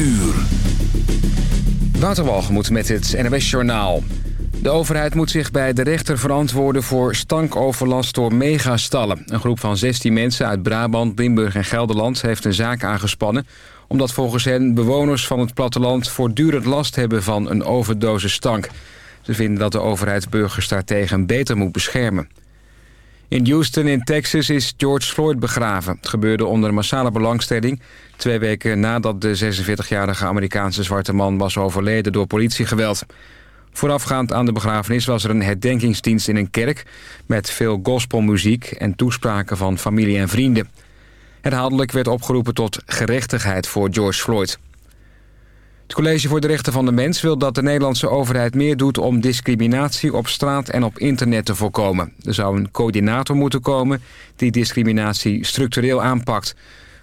uur. Waterwalgemoed met het NWS Journaal. De overheid moet zich bij de rechter verantwoorden voor stankoverlast door megastallen. Een groep van 16 mensen uit Brabant, Limburg en Gelderland heeft een zaak aangespannen... omdat volgens hen bewoners van het platteland voortdurend last hebben van een overdosis stank. Ze vinden dat de overheid burgers daartegen beter moet beschermen. In Houston in Texas is George Floyd begraven. Het gebeurde onder massale belangstelling... twee weken nadat de 46-jarige Amerikaanse zwarte man was overleden door politiegeweld. Voorafgaand aan de begrafenis was er een herdenkingsdienst in een kerk... met veel gospelmuziek en toespraken van familie en vrienden. Herhaaldelijk werd opgeroepen tot gerechtigheid voor George Floyd. Het College voor de Rechten van de Mens wil dat de Nederlandse overheid meer doet om discriminatie op straat en op internet te voorkomen. Er zou een coördinator moeten komen die discriminatie structureel aanpakt.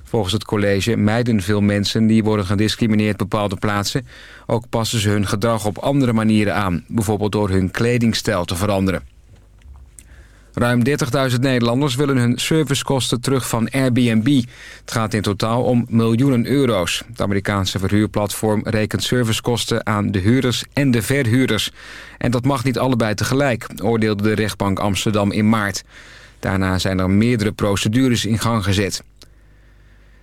Volgens het college mijden veel mensen die worden gediscrimineerd bepaalde plaatsen. Ook passen ze hun gedrag op andere manieren aan, bijvoorbeeld door hun kledingstijl te veranderen. Ruim 30.000 Nederlanders willen hun servicekosten terug van Airbnb. Het gaat in totaal om miljoenen euro's. Het Amerikaanse verhuurplatform rekent servicekosten aan de huurders en de verhuurders. En dat mag niet allebei tegelijk, oordeelde de rechtbank Amsterdam in maart. Daarna zijn er meerdere procedures in gang gezet.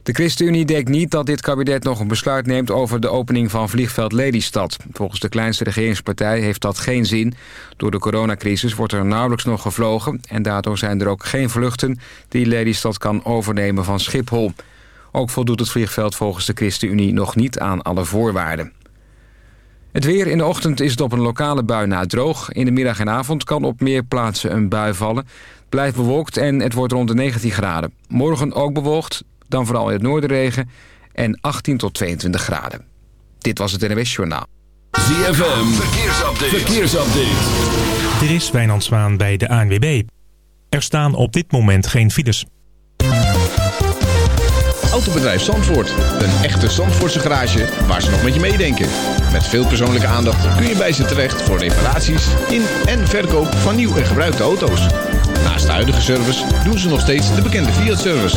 De ChristenUnie denkt niet dat dit kabinet nog een besluit neemt over de opening van vliegveld Lelystad. Volgens de kleinste regeringspartij heeft dat geen zin. Door de coronacrisis wordt er nauwelijks nog gevlogen en daardoor zijn er ook geen vluchten die Lelystad kan overnemen van Schiphol. Ook voldoet het vliegveld volgens de ChristenUnie nog niet aan alle voorwaarden. Het weer in de ochtend is het op een lokale bui na droog. In de middag en avond kan op meer plaatsen een bui vallen. Het blijft bewolkt en het wordt rond de 19 graden. Morgen ook bewolkt, dan vooral in het noorden regen en 18 tot 22 graden. Dit was het NWS Journaal. ZFM, verkeersupdate. verkeersupdate. Er is Wijnand Zwaan bij de ANWB. Er staan op dit moment geen files. Autobedrijf Zandvoort. Een echte Zandvoortse garage waar ze nog met je meedenken. Met veel persoonlijke aandacht kun je bij ze terecht voor reparaties in en verkoop van nieuw en gebruikte auto's. Naast de huidige service doen ze nog steeds de bekende Fiat-service.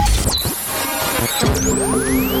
Thank you.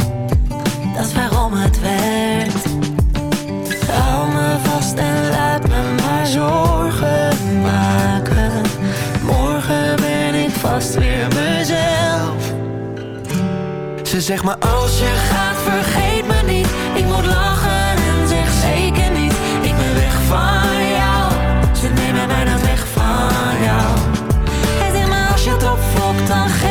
Waarom het werkt Hou me vast en laat me maar zorgen maken. Morgen ben ik vast weer mezelf. Ze zegt maar als je gaat vergeet me niet. Ik moet lachen en zeg zeker niet. Ik ben weg van jou. Ze nemen mij dan weg van jou. Hij zegt maar als je het opfokt dan geeft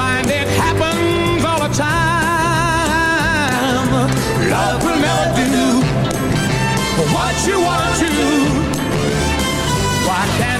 find it happens all the time. Love will never do what you want to. Why can't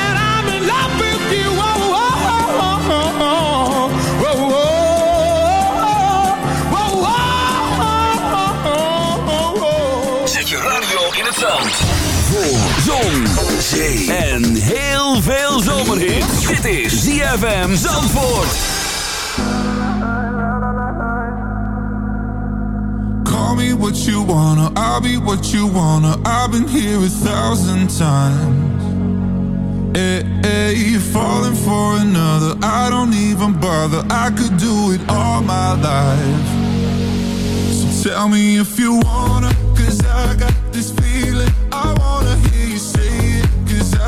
en heel veel zomerhit. Dit is ZFM Zandvoort. Call me what you wanna, I'll be what you wanna. I've been here a thousand times. Eh, hey, hey, you're falling for another. I don't even bother. I could do it all my life. So tell me if you wanna, cause I got this feeling. I wanna hear you say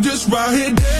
Just right here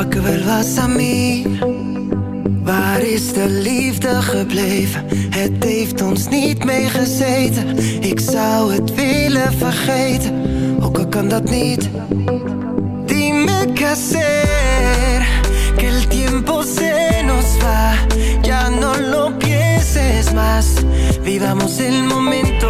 consejos pa' que vuelvas a mí. Waar is de liefde gebleven? Het heeft ons niet meegezeten. Ik zou het willen vergeten, ook kan dat niet. Dime qué hacer, que el tiempo se nos va. Ya no lo pienses más, vivamos el momento.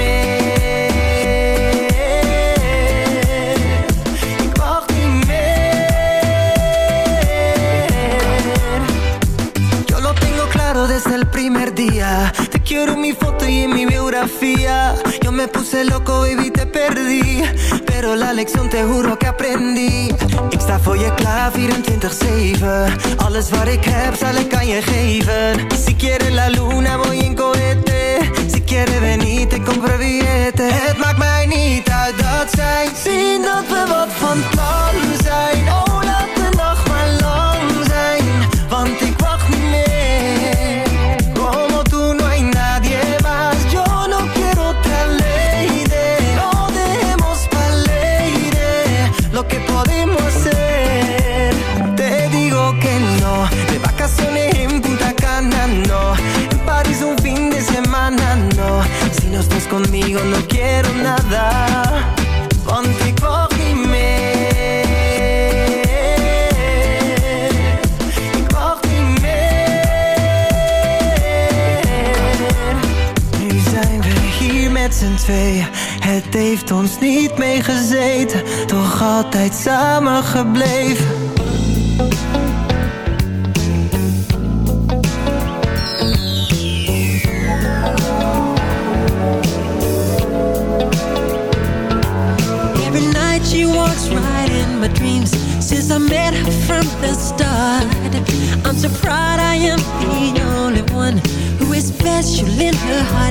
Me puse loco, baby, te perdí. Pero la lección te juro que aprendí. Ik sta voor je klaar 24-7. Alles wat ik heb zal ik aan je geven. Si quieres la luna voy en cohete. Si quieres venir te compro billete. Het maakt mij niet uit dat zij zien dat we wat van plan zijn. Oh, laat de nacht maar lang zijn. Want conmigo no quiero nada. Meer. Ik wacht niet meer. Nu zijn we hier met z'n tweeën. Het heeft ons niet meegezeten, toch altijd samen gebleven. So proud I am the only one Who is special in her heart